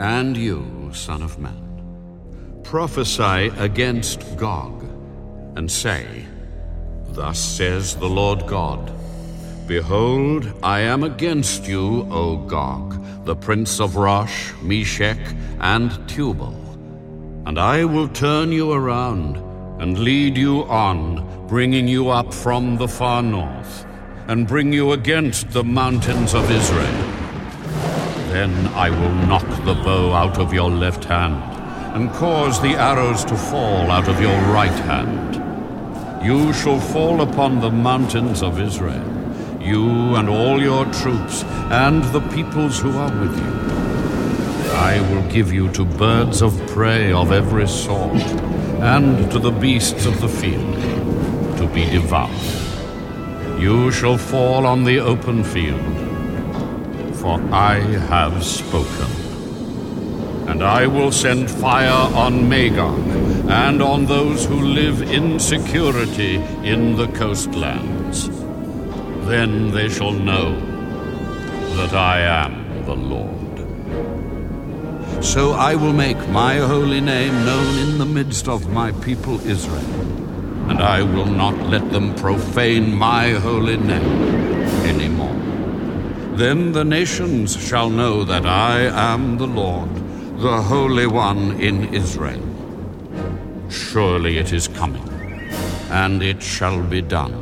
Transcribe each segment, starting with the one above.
And you, Son of Man, prophesy against Gog, and say, Thus says the Lord God Behold, I am against you, O Gog, the prince of Rosh, Meshech, and Tubal. And I will turn you around and lead you on, bringing you up from the far north, and bring you against the mountains of Israel. Then I will knock the bow out of your left hand, and cause the arrows to fall out of your right hand. You shall fall upon the mountains of Israel, you and all your troops, and the peoples who are with you. I will give you to birds of prey of every sort, and to the beasts of the field, to be devoured. You shall fall on the open field for I have spoken. And I will send fire on Magog and on those who live in security in the coastlands. Then they shall know that I am the Lord. So I will make my holy name known in the midst of my people Israel, and I will not let them profane my holy name anymore. Then the nations shall know that I am the Lord, the Holy One in Israel. Surely it is coming, and it shall be done.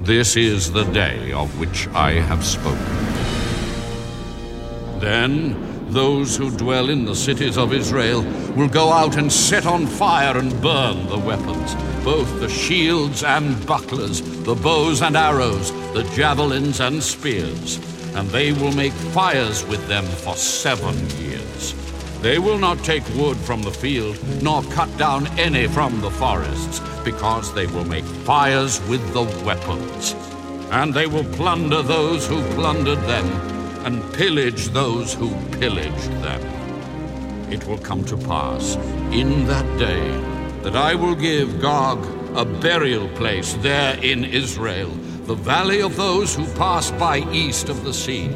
This is the day of which I have spoken. Then those who dwell in the cities of Israel will go out and set on fire and burn the weapons, both the shields and bucklers, the bows and arrows, the javelins and spears, and they will make fires with them for seven years. They will not take wood from the field, nor cut down any from the forests, because they will make fires with the weapons. And they will plunder those who plundered them, and pillage those who pillaged them. It will come to pass in that day that I will give Gog a burial place there in Israel, the valley of those who pass by east of the sea.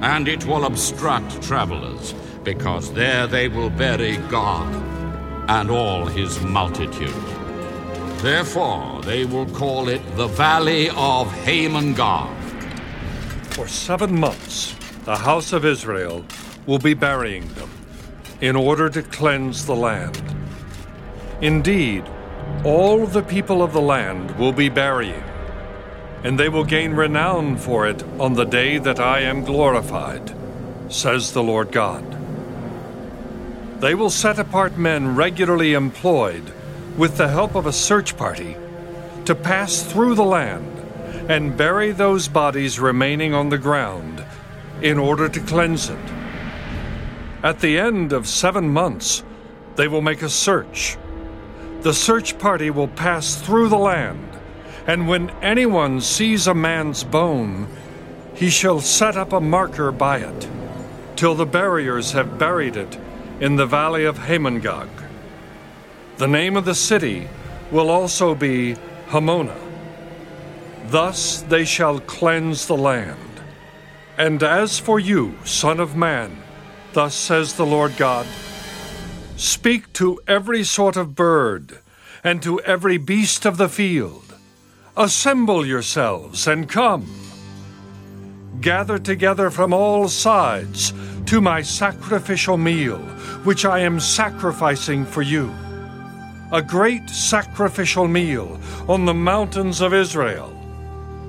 And it will obstruct travelers, because there they will bury Gog and all his multitude. Therefore, they will call it the Valley of Hamon Gog. For seven months, the house of Israel will be burying them in order to cleanse the land. Indeed, all the people of the land will be burying, and they will gain renown for it on the day that I am glorified, says the Lord God. They will set apart men regularly employed, with the help of a search party, to pass through the land and bury those bodies remaining on the ground in order to cleanse it. At the end of seven months, they will make a search. The search party will pass through the land, and when anyone sees a man's bone, he shall set up a marker by it, till the buriers have buried it in the valley of Hamon Gog. The name of the city will also be Hamonah. Thus they shall cleanse the land. And as for you, Son of Man, thus says the Lord God Speak to every sort of bird, and to every beast of the field. Assemble yourselves and come. Gather together from all sides to my sacrificial meal, which I am sacrificing for you. A great sacrificial meal on the mountains of Israel,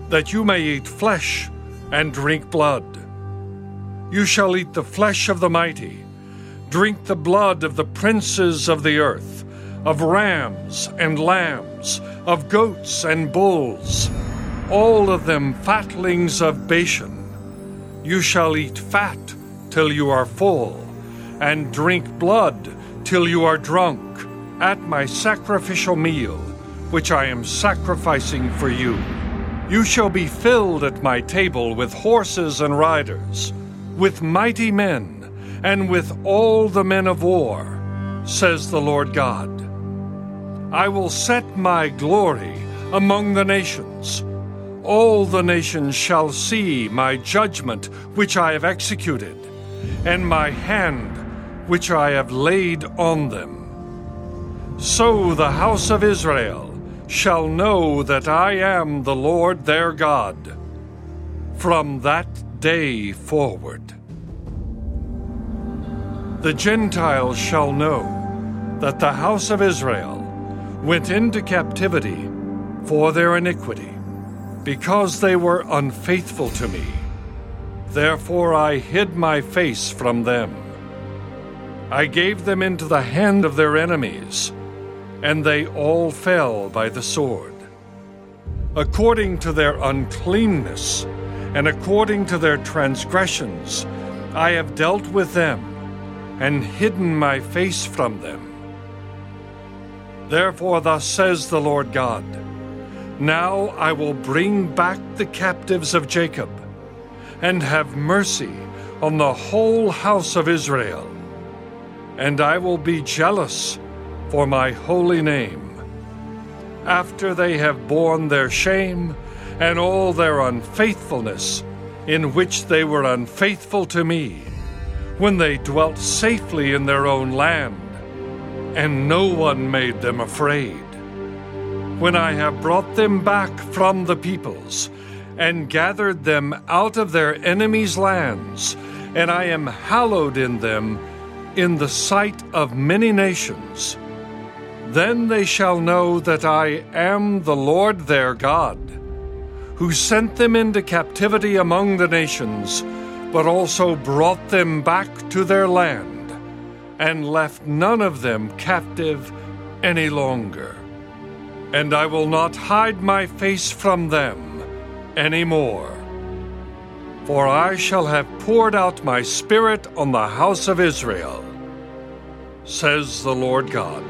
that you may eat flesh and drink blood. You shall eat the flesh of the mighty, drink the blood of the princes of the earth, of rams and lambs, of goats and bulls, all of them fatlings of Bashan. You shall eat fat till you are full, and drink blood till you are drunk, at my sacrificial meal, which I am sacrificing for you. You shall be filled at my table with horses and riders, with mighty men, and with all the men of war, says the Lord God. I will set my glory among the nations. All the nations shall see my judgment which I have executed, and my hand which I have laid on them. So the house of Israel shall know that I am the Lord their God from that day forward. The Gentiles shall know that the house of Israel went into captivity for their iniquity, because they were unfaithful to me. Therefore I hid my face from them. I gave them into the hand of their enemies, and they all fell by the sword. According to their uncleanness, and according to their transgressions, I have dealt with them, and hidden my face from them. Therefore, thus says the Lord God Now I will bring back the captives of Jacob, and have mercy on the whole house of Israel. And I will be jealous for my holy name. After they have borne their shame and all their unfaithfulness, in which they were unfaithful to me, when they dwelt safely in their own land, and no one made them afraid. When I have brought them back from the peoples, and gathered them out of their enemies' lands, and I am hallowed in them in the sight of many nations, then they shall know that I am the Lord their God, who sent them into captivity among the nations, but also brought them back to their land and left none of them captive any longer. And I will not hide my face from them any more. For I shall have poured out my Spirit on the house of Israel, says the Lord God.